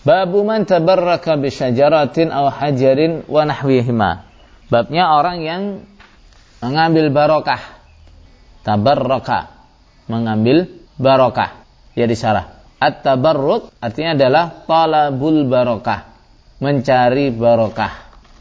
Babu man tabarraka bi syajaratin aw hajarin wa nahwihima. Babnya orang yang mengambil barokah. Tabarraka. Mengambil barokah. Ya disalah. At-tabarruk artinya adalah talabul barokah. Mencari barokah.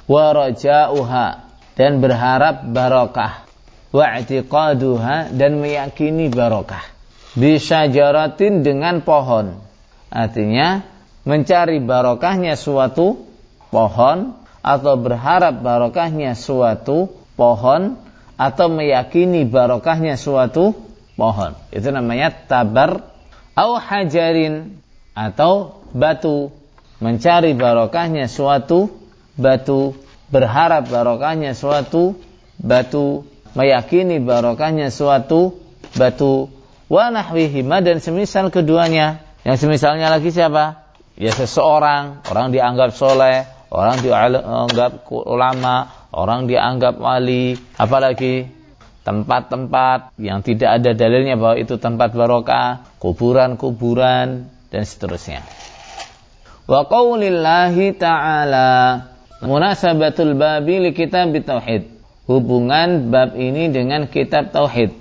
Wa raja'uha. Dan berharap barokah. Wa i'tiqaduha. Dan meyakini barokah. Bisyajaratin dengan pohon. Artinya mencari barokahnya suatu pohon atau berharap barokahnya suatu pohon atau meyakini barokahnya suatu pohon. Itu namanya tabar au hajarin atau batu. Mencari barokahnya suatu batu berharap barokahnya suatu batu meyakini barokahnya suatu batu. Wa nahwihima dan semisal keduanya. Yang semisalnya lagi siapa ya seseorang, orang dianggap soleh, orang dianggap ulama, orang dianggap wali, apalagi tempat-tempat yang tidak ada dalilnya bahwa itu tempat barokah, kuburan-kuburan dan seterusnya. Wa qaulillahi ta'ala munasabatul babi li kitab tauhid. Hubungan bab ini dengan kitab tauhid.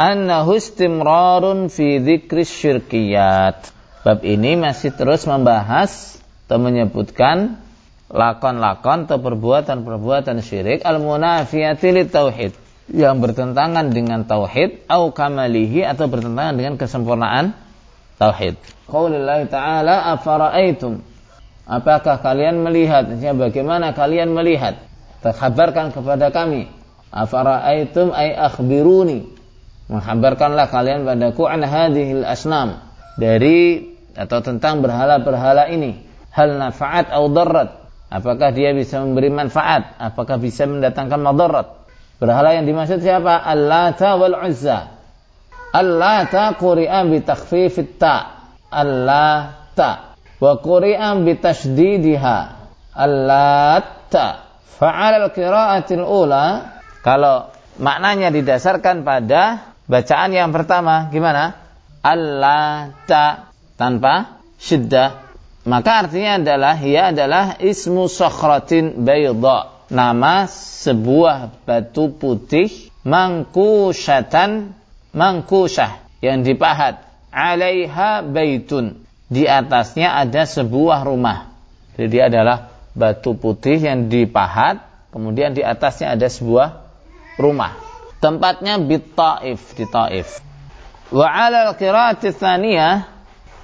Annahu istimrarun fi dzikri syirkiyat Bab ini masih terus membahas atau menyebutkan lakon-lakon atau perbuatan-perbuatan syirik al-munafiyati tauhid yang bertentangan dengan tauhid au kamalihi atau bertentangan dengan kesempurnaan tauhid. Qaulillah ta'ala afara'aitum Apakah kalian melihat? Bagaimana kalian melihat? Terkabarkan kepada kami. Afara'aitum ay akhbiruni. Menghabarkanlah kalian padaku an hadhil asnam dari atau tentang berhala-berhala ini. Hal nafaat atau darrat. Apakah dia bisa memberi manfaat? Apakah bisa mendatangkan madarat? Berhala yang dimaksud siapa? Al-Lata wal Uzza. Al-Lata quri'an bi takhfifit ta. Al-Lata. Wa quri'an bi tasdidiha. Al-Lata. Fa'al al-qira'atil ula. Kalau maknanya didasarkan pada bacaan yang pertama, gimana? Al-Lata tanpa syiddah. Maka artinya adalah ia adalah ismu sakhratin bayda. Nama sebuah batu putih mangkusyatan mangkusyah yang dipahat. Alaiha baitun. Di atasnya ada sebuah rumah. Jadi dia adalah batu putih yang dipahat. Kemudian di atasnya ada sebuah rumah. Tempatnya di Taif di Taif. Wa ala al-qira'ati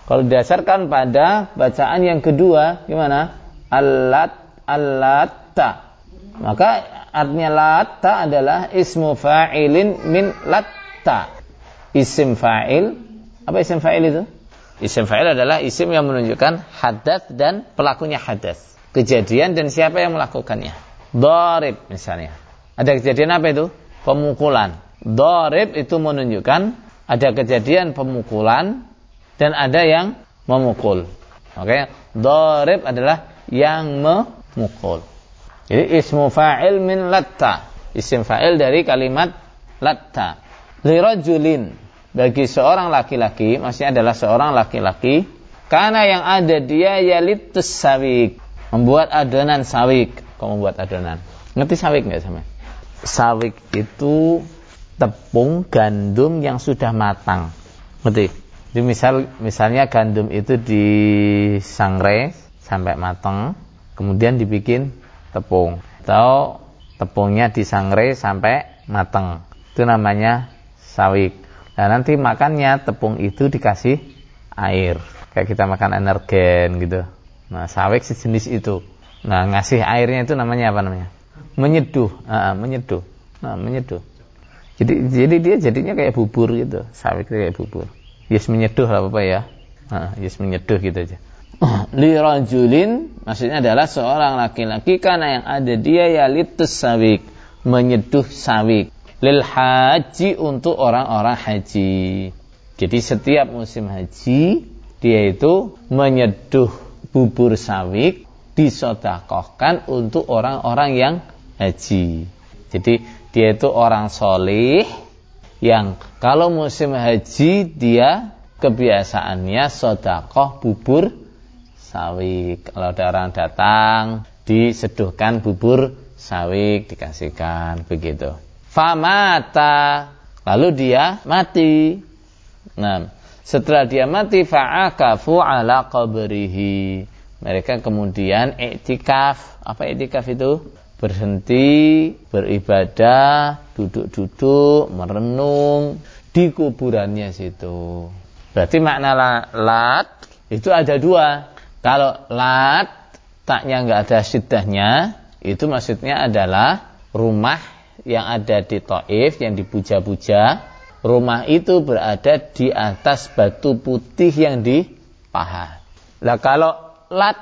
kalau didasarkan pada bacaan yang kedua, gimana? Alat alata. Maka artinya lata adalah ismu fa'ilin min latta. Isim fa'il. Apa isim fa'il itu? Isim fa'il adalah isim yang menunjukkan hadas dan pelakunya hadas. Kejadian dan siapa yang melakukannya. Dorib misalnya. Ada kejadian apa itu? Pemukulan. Dorib itu menunjukkan ada kejadian pemukulan dan ada yang memukul. Oke, okay? dorib adalah yang memukul. Jadi ismu fa'il min latta. Isim fa'il dari kalimat latta. Lirajulin. Bagi seorang laki-laki, maksudnya adalah seorang laki-laki. Karena yang ada dia yalitus sawik. Membuat adonan sawik. Kau membuat adonan. Ngerti sawik nggak sama? Sawik itu tepung gandum yang sudah matang. Ngerti? Jadi misal misalnya gandum itu disangrai sampai matang, kemudian dibikin tepung atau tepungnya disangrai sampai matang. Itu namanya sawik. Nah, nanti makannya tepung itu dikasih air. Kayak kita makan energen gitu. Nah, sawik sejenis itu. Nah, ngasih airnya itu namanya apa namanya? Menyeduh. Nah, menyeduh. Nah, menyeduh. Jadi jadi dia jadinya kayak bubur gitu. Sawik kayak bubur. Yes menyeduh lah Bapak ya. Yes menyeduh gitu aja. Li rajulin maksudnya adalah seorang laki-laki karena yang ada dia ya litus sawik, menyeduh sawik. Lil haji untuk orang-orang haji. Jadi setiap musim haji dia itu menyeduh bubur sawik disodakohkan untuk orang-orang yang haji. Jadi dia itu orang solih yang kalau musim haji dia kebiasaannya sodakoh bubur sawik. Kalau ada orang datang, diseduhkan bubur sawik dikasihkan begitu. Famata lalu dia mati. Nah, setelah dia mati fa'akafu ala qabrihi. Mereka kemudian iktikaf. Apa iktikaf itu? Berhenti, beribadah, duduk-duduk, merenung di kuburannya situ. Berarti makna lat itu ada dua. Kalau lat taknya nggak ada syidahnya, itu maksudnya adalah rumah yang ada di Taif yang dipuja-puja. Rumah itu berada di atas batu putih yang dipahat. Nah kalau lat,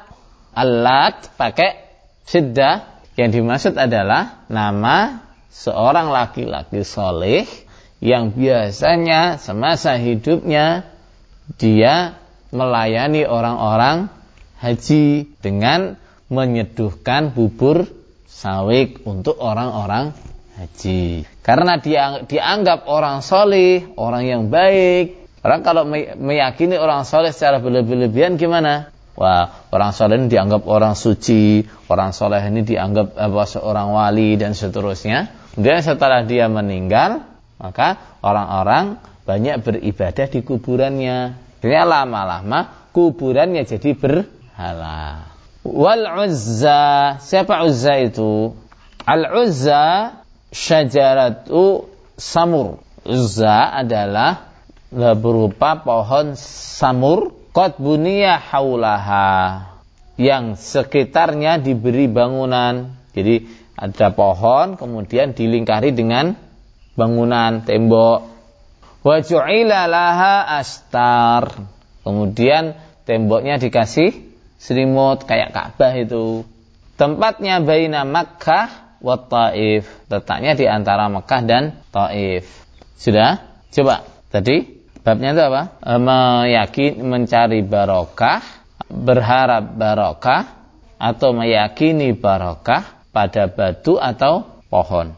alat pakai syiddah, yang dimaksud adalah nama seorang laki-laki soleh yang biasanya semasa hidupnya dia melayani orang-orang haji dengan menyeduhkan bubur sawik untuk orang-orang haji. Karena dia dianggap orang soleh, orang yang baik. Orang kalau meyakini orang soleh secara berlebihan gimana? Wah, orang soleh ini dianggap orang suci, orang soleh ini dianggap apa, seorang wali dan seterusnya. Kemudian setelah dia meninggal, maka orang-orang banyak beribadah di kuburannya. Jadi lama-lama kuburannya jadi berhala. Wal Uzza, siapa Uzza itu? Al Uzza syajaratu samur. Uzza adalah berupa pohon samur qad buniya haulaha yang sekitarnya diberi bangunan. Jadi ada pohon kemudian dilingkari dengan bangunan tembok. Wa ju'ila laha astar. Kemudian temboknya dikasih selimut kayak Ka'bah itu. Tempatnya baina Makkah wa Taif. Letaknya di antara Makkah dan Taif. Sudah? Coba. Tadi babnya itu apa? E, meyakini mencari barokah, berharap barokah atau meyakini barokah pada batu atau pohon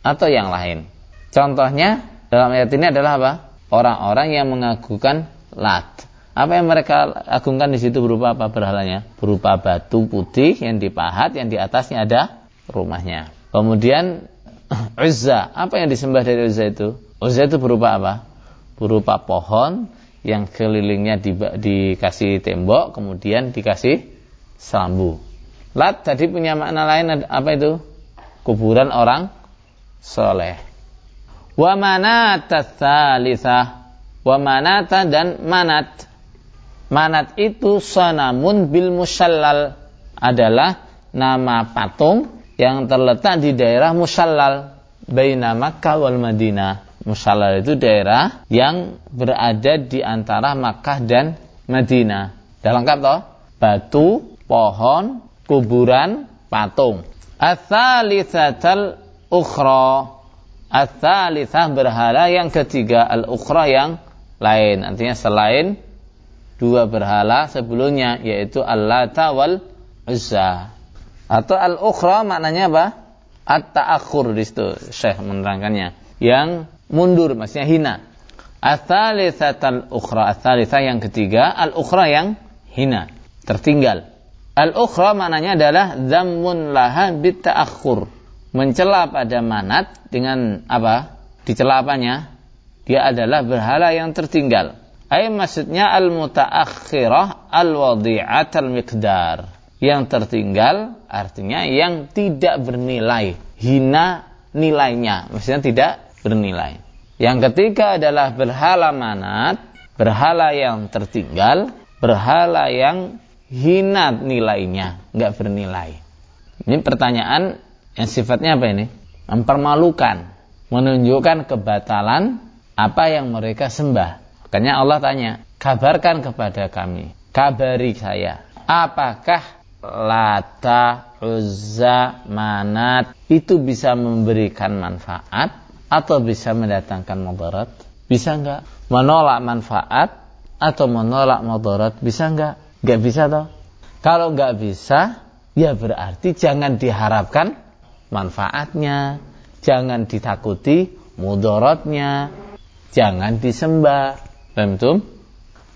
atau yang lain. Contohnya dalam ayat ini adalah apa? Orang-orang yang mengagukan Lat. Apa yang mereka agungkan di situ berupa apa berhalanya? Berupa batu putih yang dipahat, yang di atasnya ada rumahnya. Kemudian Uzza, apa yang disembah dari Uzza itu? Uzza itu berupa apa? Berupa pohon yang kelilingnya di, dikasih tembok, kemudian dikasih selambu. Lat tadi punya makna lain apa itu? Kuburan orang soleh. Wa manata Wa manata dan manat Manat itu sanamun bil musallal adalah nama patung yang terletak di daerah Musallal baina Makkah wal Madinah. Musallal itu daerah yang berada di antara Makkah dan Madinah. Dah lengkap toh? Batu, pohon, kuburan, patung. Ats-tsalitsatal ukhra. Ats-tsalitsah berhala yang ketiga, al-ukhra yang lain. Artinya selain dua berhala sebelumnya yaitu Al-Lata wal Uzza. Atau al-ukhra maknanya apa? At-ta'akhur di situ Syekh menerangkannya. Yang mundur maksudnya hina. Ats-tsalitsatul ukhra, ats yang ketiga, al-ukhra yang hina, tertinggal. Al-ukhra maknanya adalah zammun laha bitta'akhur. Mencela pada manat dengan apa? Dicela apanya? Dia adalah berhala yang tertinggal Ay maksudnya al-mutaakhirah al-wadi'at al-miqdar. Yang tertinggal artinya yang tidak bernilai, hina nilainya, maksudnya tidak bernilai. Yang ketiga adalah berhala manat, berhala yang tertinggal, berhala yang hina nilainya, nggak bernilai. Ini pertanyaan yang sifatnya apa ini? Mempermalukan, menunjukkan kebatalan apa yang mereka sembah Makanya Allah tanya, kabarkan kepada kami, kabari saya, apakah Lata, Uzza, Manat itu bisa memberikan manfaat atau bisa mendatangkan mudarat? Bisa enggak? Menolak manfaat atau menolak mudarat bisa enggak? Enggak bisa toh? Kalau enggak bisa, ya berarti jangan diharapkan manfaatnya, jangan ditakuti mudaratnya, jangan disembah. Paham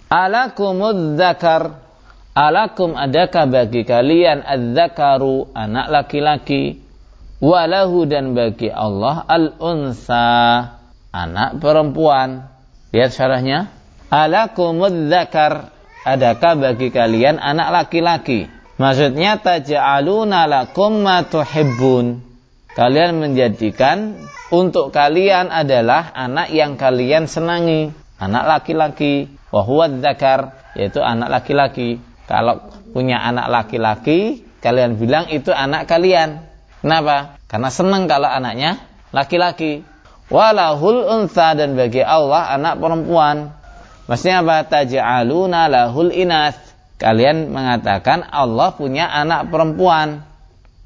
Alakumud zakar. Alakum adakah bagi kalian adzakaru anak laki-laki walahu dan bagi Allah al-unsa anak perempuan. Lihat syarahnya. Alakumud dzakar adakah bagi kalian anak laki-laki? Maksudnya taj'aluna lakum ma tuhibbun. Kalian menjadikan untuk kalian adalah anak yang kalian senangi, anak laki-laki. Wa huwa dzakar, yaitu anak laki-laki. Kalau punya anak laki-laki, kalian bilang itu anak kalian. Kenapa? Karena senang kalau anaknya laki-laki. Walahul unsa dan bagi Allah anak perempuan. Maksudnya apa? Taj'aluna lahul inas. Kalian mengatakan Allah punya anak perempuan.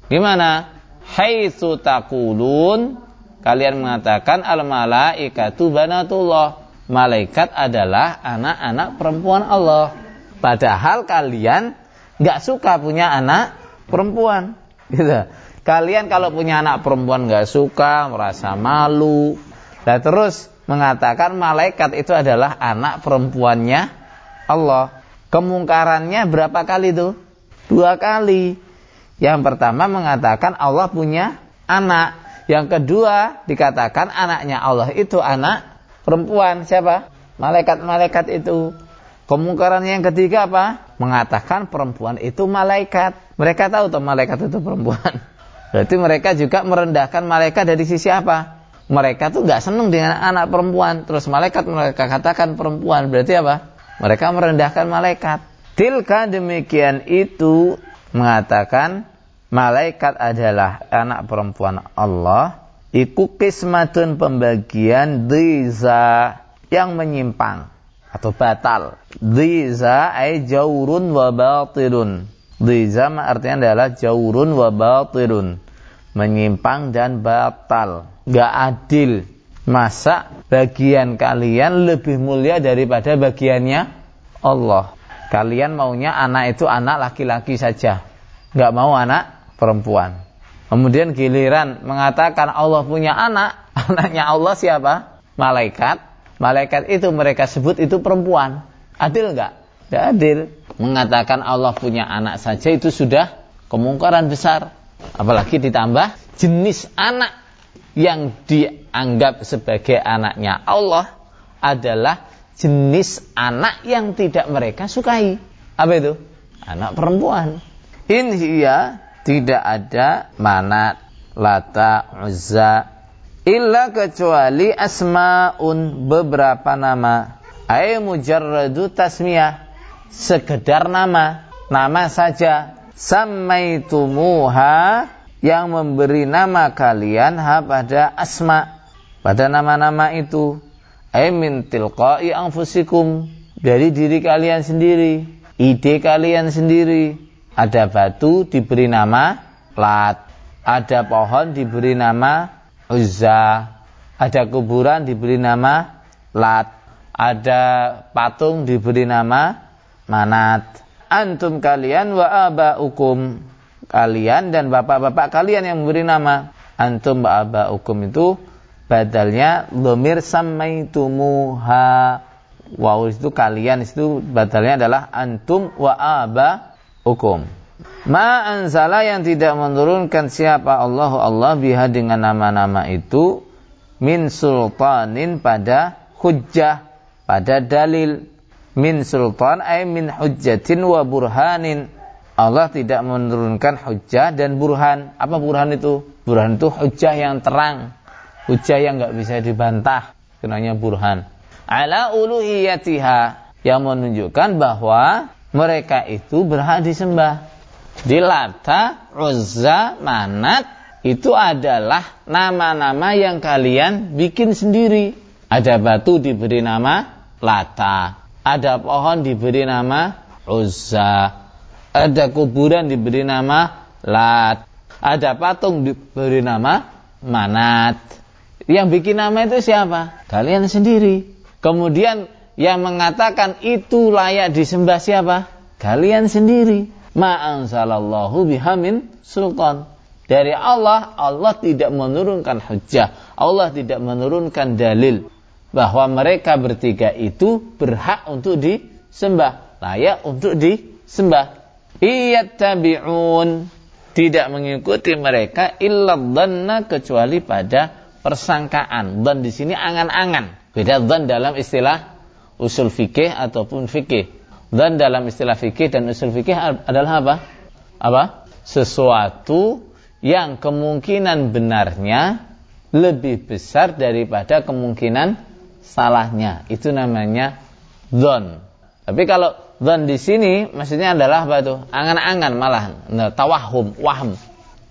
Gimana? Haitsu taqulun kalian mengatakan al malaikatu banatullah. Malaikat adalah anak-anak perempuan Allah. Padahal kalian nggak suka punya anak perempuan. Gitu. Kalian kalau punya anak perempuan nggak suka, merasa malu, dan terus mengatakan malaikat itu adalah anak perempuannya Allah. Kemungkarannya berapa kali itu? Dua kali. Yang pertama mengatakan Allah punya anak. Yang kedua dikatakan anaknya Allah itu anak perempuan. Siapa? Malaikat-malaikat itu. Kemungkaran yang ketiga apa? Mengatakan perempuan itu malaikat. Mereka tahu tuh malaikat itu perempuan. Berarti mereka juga merendahkan malaikat dari sisi apa? Mereka tuh nggak senang dengan anak perempuan. Terus malaikat mereka katakan perempuan. Berarti apa? Mereka merendahkan malaikat. Tilka demikian itu mengatakan malaikat adalah anak perempuan Allah. Iku kismatun pembagian diza yang menyimpang atau batal. Diza ay jaurun wa batilun. Diza artinya adalah jaurun wa batilun menyimpang dan batal, gak adil. Masa bagian kalian lebih mulia daripada bagiannya Allah? Kalian maunya anak itu anak laki-laki saja, gak mau anak perempuan. Kemudian giliran mengatakan Allah punya anak, anaknya Allah siapa? Malaikat. Malaikat itu mereka sebut itu perempuan. Adil gak? Gak adil. Mengatakan Allah punya anak saja itu sudah kemungkaran besar. Apalagi ditambah jenis anak yang dianggap sebagai anaknya Allah adalah jenis anak yang tidak mereka sukai. Apa itu? Anak perempuan. Inhiya tidak ada manat, lata, uzza, illa kecuali asmaun beberapa nama. Ay mujarradu tasmiyah. Sekedar nama. Nama saja samaitumuha yang memberi nama kalian ha pada asma pada nama-nama itu ay min tilqai anfusikum dari diri kalian sendiri ide kalian sendiri ada batu diberi nama lat ada pohon diberi nama uzza ada kuburan diberi nama lat ada patung diberi nama manat. Antum kalian wa abaukum. Kalian dan bapak-bapak kalian yang memberi nama. Antum wa abaukum itu badalnya dhamir samaitumuha wow itu kalian itu badalnya adalah antum wa abaukum. Ma anzala yang tidak menurunkan siapa Allah Allah biha dengan nama-nama itu min sultanin pada hujjah pada dalil min sultan ay min hujjatin wa burhanin. Allah tidak menurunkan hujjah dan burhan. Apa burhan itu? Burhan itu hujjah yang terang. Hujjah yang nggak bisa dibantah. Kenanya burhan. Ala uluhiyatiha. Yang menunjukkan bahwa mereka itu berhak disembah. Di Lata, Uzza, Manat itu adalah nama-nama yang kalian bikin sendiri. Ada batu diberi nama Lata. Ada pohon diberi nama Uzza. Ada kuburan diberi nama Lat. Ada patung diberi nama Manat. Yang bikin nama itu siapa? Kalian sendiri. Kemudian yang mengatakan itu layak disembah siapa? Kalian sendiri. Ma'ansalallahu bihamin sultan. Dari Allah, Allah tidak menurunkan hujah. Allah tidak menurunkan dalil bahwa mereka bertiga itu berhak untuk disembah, layak untuk di disembah. Iyattabi'un tidak mengikuti mereka illa dhanna kecuali pada persangkaan. Dhan di sini angan-angan. Beda dhan dalam istilah usul fikih ataupun fikih. Dhan dalam istilah fikih dan usul fikih adalah apa? Apa? Sesuatu yang kemungkinan benarnya lebih besar daripada kemungkinan salahnya. Itu namanya dhan. Tapi kalau dhan di sini maksudnya adalah apa tuh? Angan-angan malah, nah, tawahum, waham.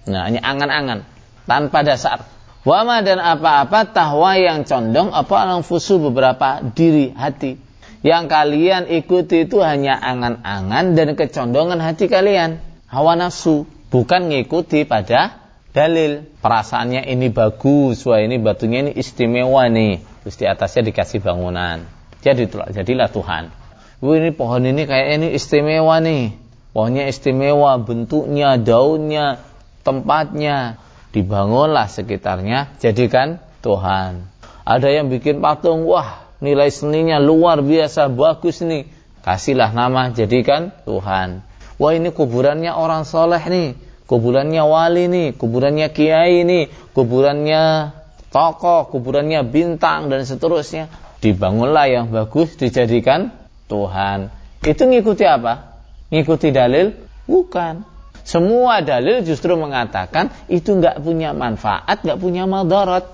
Nah, ini angan-angan tanpa dasar. Wama dan apa-apa tahwa yang condong apa fusu beberapa diri hati. Yang kalian ikuti itu hanya angan-angan dan kecondongan hati kalian. Hawa nafsu. Bukan ngikuti pada dalil. Perasaannya ini bagus, wah ini batunya ini istimewa nih. Terus di atasnya dikasih bangunan. Jadi jadilah Tuhan. Wih ini pohon ini kayak ini istimewa nih. Pohonnya istimewa, bentuknya, daunnya, tempatnya. Dibangunlah sekitarnya, jadikan Tuhan. Ada yang bikin patung, wah nilai seninya luar biasa, bagus nih. Kasihlah nama, jadikan Tuhan. Wah ini kuburannya orang soleh nih, kuburannya wali nih, kuburannya kiai nih, kuburannya tokoh, kuburannya bintang dan seterusnya. Dibangunlah yang bagus, dijadikan Tuhan. Itu ngikuti apa? Ngikuti dalil? Bukan. Semua dalil justru mengatakan itu nggak punya manfaat, nggak punya madarat.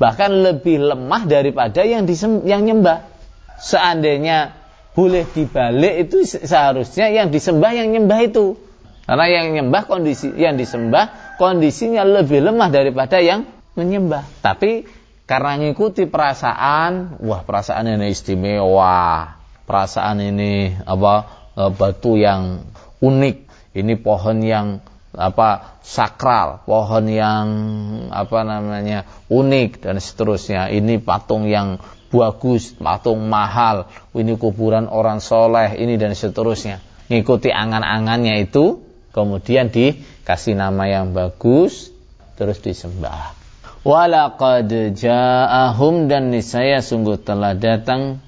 Bahkan lebih lemah daripada yang disem, yang nyembah. Seandainya boleh dibalik itu seharusnya yang disembah yang nyembah itu. Karena yang nyembah kondisi yang disembah kondisinya lebih lemah daripada yang menyembah. Tapi karena ngikuti perasaan, wah perasaan ini istimewa, perasaan ini apa e, batu yang unik. Ini pohon yang apa sakral. Pohon yang apa namanya unik dan seterusnya. Ini patung yang bagus patung mahal. Ini kuburan orang soleh ini dan seterusnya. Ngikuti angan-angannya itu kemudian dikasih nama yang bagus terus disembah walaqad ja'ahum dan niscaya sungguh telah datang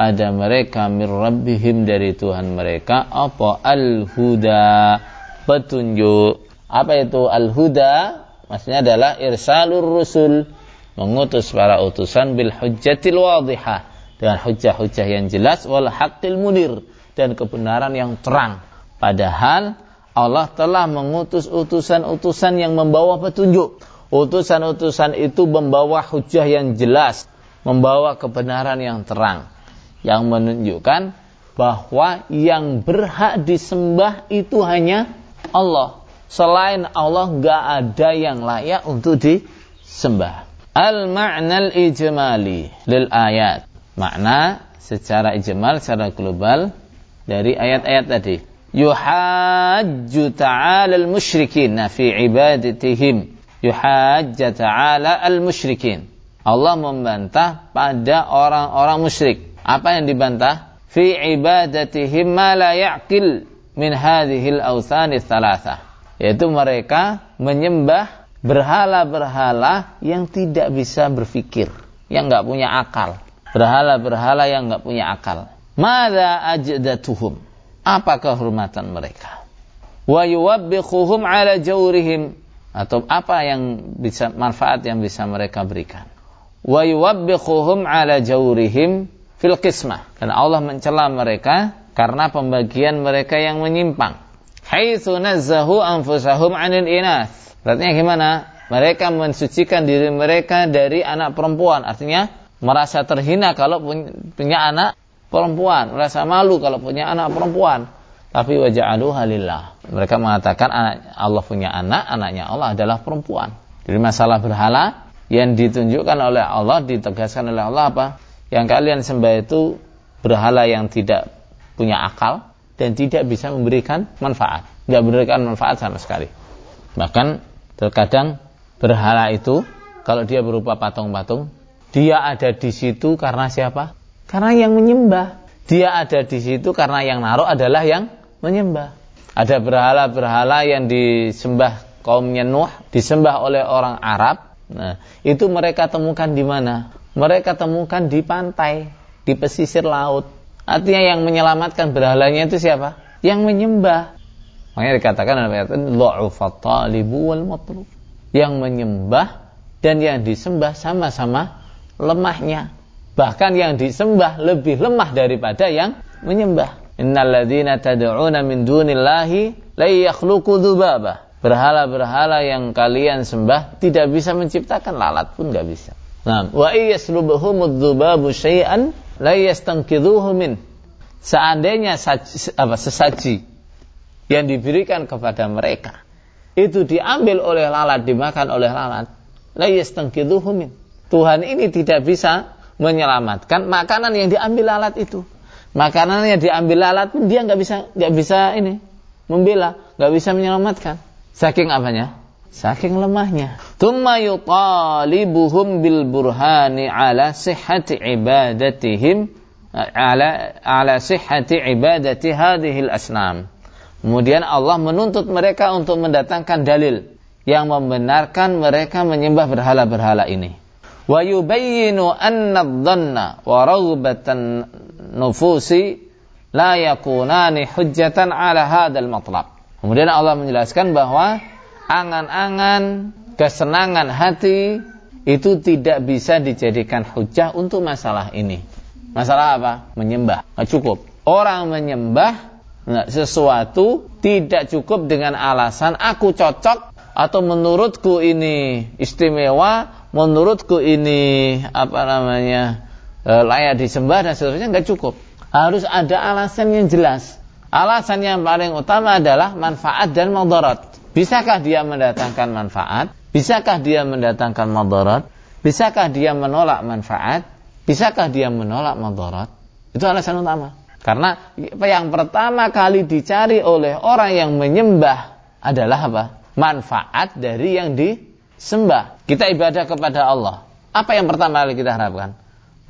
pada mereka mir rabbihim dari Tuhan mereka. Apa? Al-huda. Petunjuk. Apa itu al-huda? Maksudnya adalah irsalur rusul. Mengutus para utusan bil hujjatil wadihah. Dengan hujah-hujah yang jelas wal haqqil munir dan kebenaran yang terang. Padahal Allah telah mengutus utusan-utusan yang membawa petunjuk utusan-utusan itu membawa hujah yang jelas membawa kebenaran yang terang yang menunjukkan bahwa yang berhak disembah itu hanya Allah. Selain Allah gak ada yang layak untuk disembah. Al-ma'nal ijmali lil ayat. Makna secara ijmal, secara global dari ayat-ayat tadi. Yuhajju ta'ala al-musyrikin fi ibadatihim. Yuhajja ta'ala al-musyrikin. Allah membantah pada orang-orang musyrik apa yang dibantah? Fi ibadatihim ma la ya'qil min hadhil awthani thalatha. Yaitu mereka menyembah berhala-berhala yang tidak bisa berfikir, yang nggak punya akal. Berhala-berhala yang nggak punya akal. Mada ajdatuhum? Apa kehormatan mereka? Wa yuwabbikhuhum ala jawrihim atau apa yang bisa manfaat yang bisa mereka berikan? Wa yuwabbikhuhum ala jawrihim fil qismah dan Allah mencela mereka karena pembagian mereka yang menyimpang. Haitsu nazzahu anfusahum 'anil inath. Artinya gimana? Mereka mensucikan diri mereka dari anak perempuan. Artinya merasa terhina kalau punya anak perempuan, merasa malu kalau punya anak perempuan. Tapi waja'alu halillah. Mereka mengatakan anak Allah punya anak, anaknya Allah adalah perempuan. Jadi masalah berhala yang ditunjukkan oleh Allah, ditegaskan oleh Allah apa? yang kalian sembah itu berhala yang tidak punya akal dan tidak bisa memberikan manfaat, tidak memberikan manfaat sama sekali. Bahkan terkadang berhala itu kalau dia berupa patung-patung, dia ada di situ karena siapa? Karena yang menyembah. Dia ada di situ karena yang naruh adalah yang menyembah. Ada berhala-berhala yang disembah kaumnya Nuh, disembah oleh orang Arab. Nah, itu mereka temukan di mana? mereka temukan di pantai, di pesisir laut. Artinya yang menyelamatkan berhalanya itu siapa? yang menyembah. Makanya dikatakan dalam ayat ini wal. Yang menyembah dan yang disembah sama-sama lemahnya. Bahkan yang disembah lebih lemah daripada yang menyembah. Innalladzina tad'una min dunillahi la dzubaba. Berhala-berhala yang kalian sembah tidak bisa menciptakan lalat pun nggak bisa. Nah, wa iyaslubhum dzubabu syai'an la yastanqidhuhu min. Seandainya saji, apa, sesaji yang diberikan kepada mereka itu diambil oleh lalat, dimakan oleh lalat, la yastanqidhuhu min. Tuhan ini tidak bisa menyelamatkan makanan yang diambil lalat itu. Makanan yang diambil lalat pun dia nggak bisa nggak bisa ini membela, nggak bisa menyelamatkan. Saking apanya? Saking lemahnya. Thumma yutalibuhum bil burhani ala sihhati ibadatihim ala ala sihhati ibadati hadhil asnam. Kemudian Allah menuntut mereka untuk mendatangkan dalil yang membenarkan mereka menyembah berhala-berhala ini. Wa yubayyinu anna dhanna wa raghbatan nufusi la yakunani hujjatan ala hadzal matlab. Kemudian Allah menjelaskan bahwa angan-angan, kesenangan hati itu tidak bisa dijadikan hujah untuk masalah ini. Masalah apa? Menyembah. Nggak cukup. Orang menyembah sesuatu tidak cukup dengan alasan aku cocok atau menurutku ini istimewa, menurutku ini apa namanya e, layak disembah dan seterusnya nggak cukup. Harus ada alasan yang jelas. Alasan yang paling utama adalah manfaat dan madarat. Bisakah dia mendatangkan manfaat? Bisakah dia mendatangkan madarat? Bisakah dia menolak manfaat? Bisakah dia menolak madarat? Itu alasan utama. Karena yang pertama kali dicari oleh orang yang menyembah adalah apa? Manfaat dari yang disembah. Kita ibadah kepada Allah. Apa yang pertama kali kita harapkan?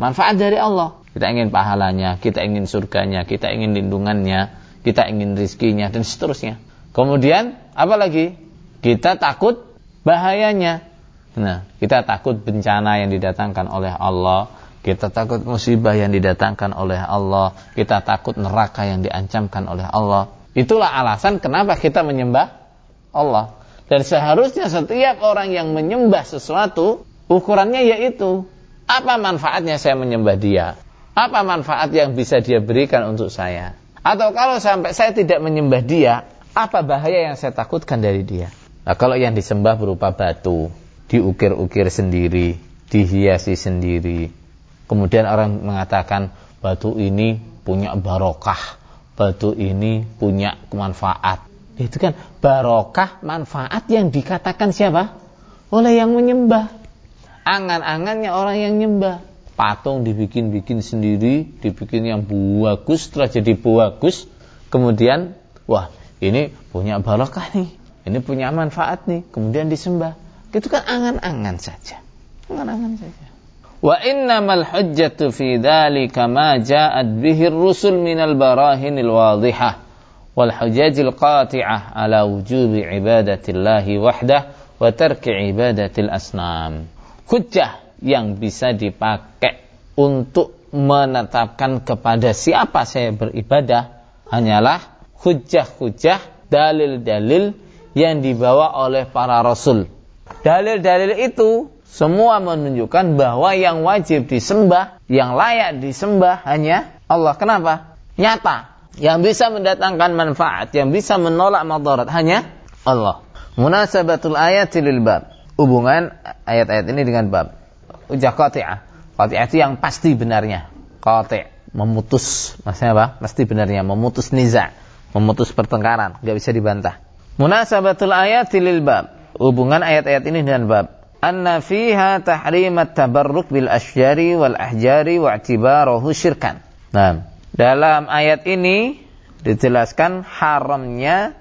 Manfaat dari Allah. Kita ingin pahalanya, kita ingin surganya, kita ingin lindungannya, kita ingin rizkinya, dan seterusnya. Kemudian apa lagi? Kita takut bahayanya. Nah, kita takut bencana yang didatangkan oleh Allah, kita takut musibah yang didatangkan oleh Allah, kita takut neraka yang diancamkan oleh Allah. Itulah alasan kenapa kita menyembah Allah. Dan seharusnya setiap orang yang menyembah sesuatu, ukurannya yaitu apa manfaatnya saya menyembah dia? Apa manfaat yang bisa dia berikan untuk saya? Atau kalau sampai saya tidak menyembah dia, apa bahaya yang saya takutkan dari dia? Nah, kalau yang disembah berupa batu, diukir-ukir sendiri, dihiasi sendiri. Kemudian orang mengatakan batu ini punya barokah, batu ini punya manfaat. Itu kan barokah, manfaat yang dikatakan siapa? Oleh yang menyembah. Angan-angannya orang yang nyembah. Patung dibikin-bikin sendiri, dibikin yang bagus, setelah jadi bagus, kemudian, wah ini punya barokah nih, ini punya manfaat nih, kemudian disembah. Itu kan angan-angan saja. Angan-angan saja. Wa innamal hujjatu fi dhalika ma ja'at bihi ar-rusul minal barahinil wadhihah wal hujajil qati'ah ala wujubi ibadatillahi wahdah wa tarki ibadatil asnam. Hujjah yang bisa dipakai untuk menetapkan kepada siapa saya beribadah hanyalah hujah-hujah, dalil-dalil yang dibawa oleh para rasul. Dalil-dalil itu semua menunjukkan bahwa yang wajib disembah, yang layak disembah hanya Allah. Kenapa? Nyata. Yang bisa mendatangkan manfaat, yang bisa menolak madarat hanya Allah. Munasabatul ayat lil bab. Hubungan ayat-ayat ini dengan bab. Ujah qati'ah. Qati'ah itu yang pasti benarnya. Qati' memutus. Maksudnya apa? Pasti benarnya. Memutus niza' memutus pertengkaran, nggak bisa dibantah. Munasabatul ayat lil bab. Hubungan ayat-ayat ini dengan bab. Anna fiha tahrimat tabarruk bil asyari wal ahjari wa i'tibarahu syirkan. Nah, dalam ayat ini dijelaskan haramnya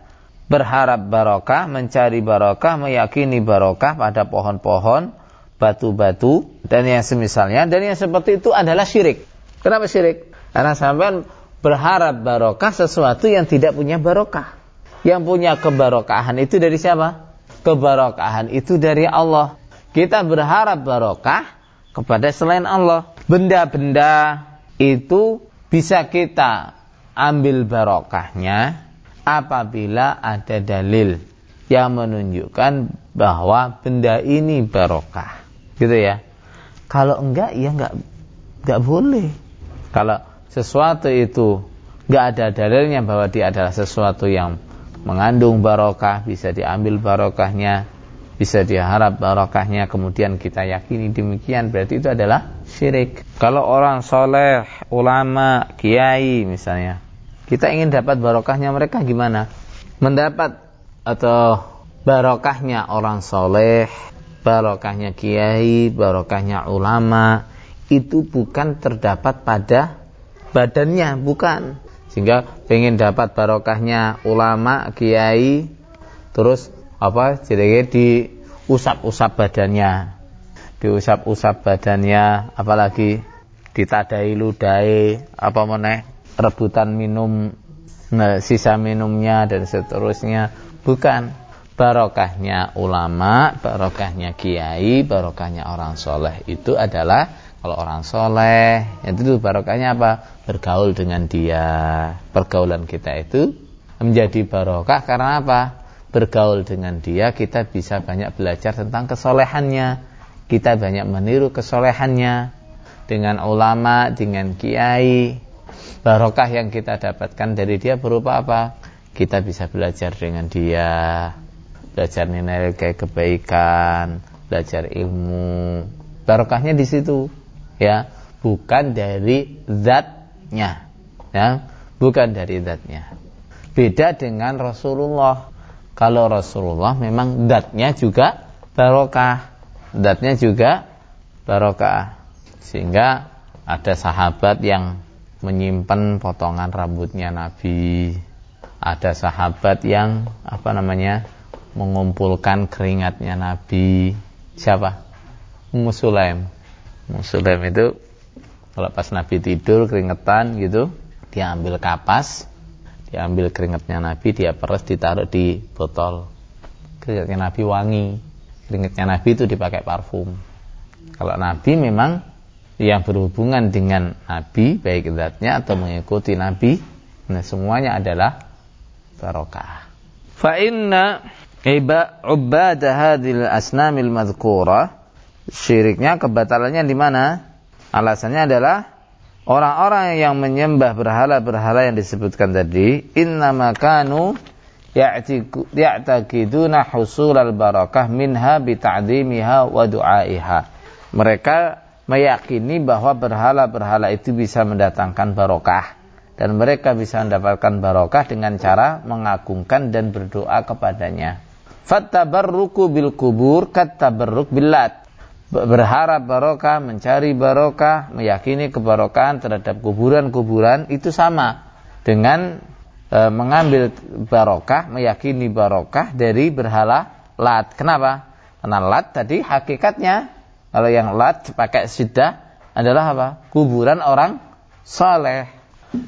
berharap barokah, mencari barokah, meyakini barokah pada pohon-pohon, batu-batu dan yang semisalnya dan yang seperti itu adalah syirik. Kenapa syirik? Karena sampai berharap barokah sesuatu yang tidak punya barokah. Yang punya kebarokahan itu dari siapa? Kebarokahan itu dari Allah. Kita berharap barokah kepada selain Allah. Benda-benda itu bisa kita ambil barokahnya apabila ada dalil yang menunjukkan bahwa benda ini barokah. Gitu ya. Kalau enggak ya enggak enggak boleh. Kalau sesuatu itu enggak ada dalilnya bahwa dia adalah sesuatu yang mengandung barokah, bisa diambil barokahnya, bisa diharap barokahnya, kemudian kita yakini demikian, berarti itu adalah syirik. Kalau orang soleh, ulama, kiai misalnya, kita ingin dapat barokahnya mereka gimana? Mendapat atau barokahnya orang soleh, barokahnya kiai, barokahnya ulama, itu bukan terdapat pada badannya, bukan. Sehingga pengen dapat barokahnya ulama, kiai, terus apa? Jadi di usap-usap badannya, diusap-usap badannya, apalagi ditadai ludai, apa meneh rebutan minum nah, sisa minumnya dan seterusnya. Bukan. Barokahnya ulama barokahnya kiai barokahnya orang soleh itu adalah kalau orang soleh itu barokahnya apa? Bergaul dengan dia. Pergaulan kita itu menjadi barokah karena apa? Bergaul dengan dia kita bisa banyak belajar tentang kesolehannya. Kita banyak meniru kesolehannya dengan ulama dengan kiai barokah yang kita dapatkan dari dia berupa apa? Kita bisa belajar dengan dia, belajar nilai kayak kebaikan, belajar ilmu. Barokahnya di situ, ya, bukan dari zatnya, ya, bukan dari zatnya. Beda dengan Rasulullah. Kalau Rasulullah memang zatnya juga barokah, zatnya juga barokah. Sehingga ada sahabat yang menyimpan potongan rambutnya Nabi. Ada sahabat yang apa namanya? mengumpulkan keringatnya Nabi. Siapa? Musulaim. Musulaim itu kalau pas Nabi tidur keringetan gitu, dia ambil kapas, dia ambil keringatnya Nabi, dia peres ditaruh di botol. Keringatnya Nabi wangi. Keringatnya Nabi itu dipakai parfum. Kalau Nabi memang yang berhubungan dengan Nabi baik zatnya atau mengikuti Nabi nah semuanya adalah barokah. Fa inna iba ubada hadhil asnamil madhkura syiriknya kebatalannya di mana? Alasannya adalah orang-orang yang menyembah berhala-berhala yang disebutkan tadi innama kanu ya'taqiduna husul al barakah minha bi ta'dhimiha wa du'aiha. Mereka meyakini bahwa berhala-berhala itu bisa mendatangkan barokah dan mereka bisa mendapatkan barokah dengan cara mengagungkan dan berdoa kepadanya. Fattabarruku bil kubur kattabarruk billat. Berharap barokah, mencari barokah, meyakini kebarokahan terhadap kuburan-kuburan itu sama dengan e, mengambil barokah, meyakini barokah dari berhala Lat. Kenapa? Karena Lat tadi hakikatnya kalau yang lat pakai sidah adalah apa? Kuburan orang soleh.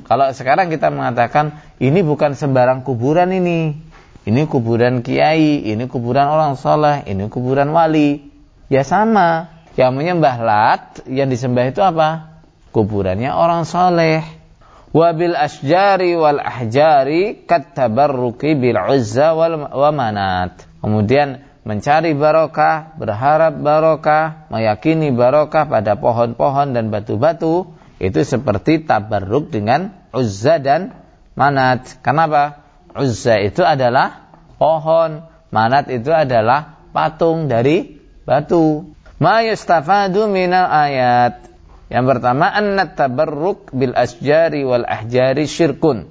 Kalau sekarang kita mengatakan ini bukan sembarang kuburan ini. Ini kuburan kiai, ini kuburan orang soleh, ini kuburan wali. Ya sama. Yang menyembah lat, yang disembah itu apa? Kuburannya orang soleh. Wabil asjari wal ahjari kat tabarruki bil uzza wal wa manat. Kemudian mencari barokah, berharap barokah, meyakini barokah pada pohon-pohon dan batu-batu, itu seperti tabarruk dengan Uzza dan Manat. Kenapa? Uzza itu adalah pohon, Manat itu adalah patung dari batu. Ma yustafadu minal ayat. Yang pertama, annat tabarruk bil asjari wal ahjari syirkun.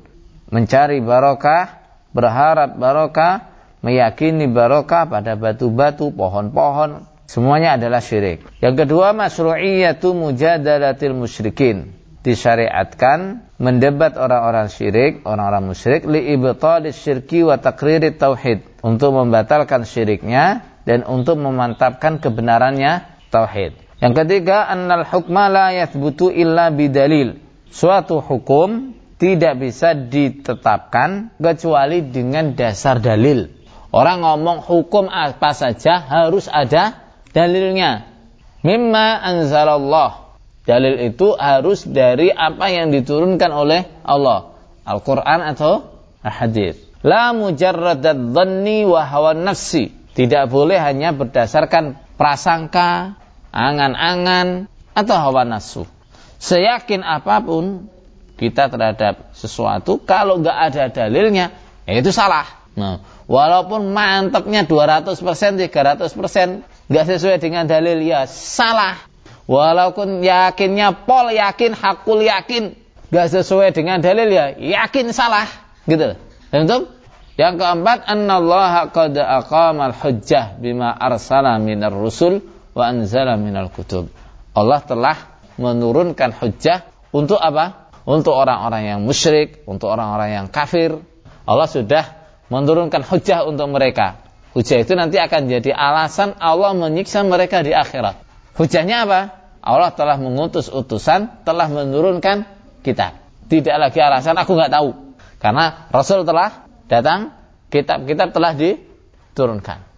Mencari barokah, berharap barokah, meyakini barokah pada batu-batu, pohon-pohon, semuanya adalah syirik. Yang kedua, masru'iyatu mujadalatil musyrikin. Disyariatkan mendebat orang-orang syirik, orang-orang musyrik li ibtalis syirki wa takririt tauhid untuk membatalkan syiriknya dan untuk memantapkan kebenarannya tauhid. Yang ketiga, annal hukma la yathbutu illa bidalil. Suatu hukum tidak bisa ditetapkan kecuali dengan dasar dalil. Orang ngomong hukum apa saja harus ada dalilnya. Mimma anzalallah. Dalil itu harus dari apa yang diturunkan oleh Allah. Al-Quran atau hadis. La mujarradad dhanni wa hawa nafsi. Tidak boleh hanya berdasarkan prasangka, angan-angan, atau hawa nafsu. Seyakin apa pun kita terhadap sesuatu, kalau nggak ada dalilnya, ya itu salah. Nah, walaupun mantapnya 200%, 300%, nggak sesuai dengan dalil, ya salah. Walaupun yakinnya pol yakin, hakul yakin, nggak sesuai dengan dalil, ya yakin salah. Gitu. Tentu yang keempat, annallaha qad aqamal hujjah bima arsala minar rusul wa anzala minal kutub. Allah telah menurunkan hujjah untuk apa? Untuk orang-orang yang musyrik, untuk orang-orang yang kafir. Allah sudah menurunkan hujjah untuk mereka. Hujjah itu nanti akan jadi alasan Allah menyiksa mereka di akhirat. Hujjahnya apa? Allah telah mengutus utusan, telah menurunkan kitab. Tidak lagi alasan aku nggak tahu. Karena Rasul telah datang, kitab-kitab telah diturunkan.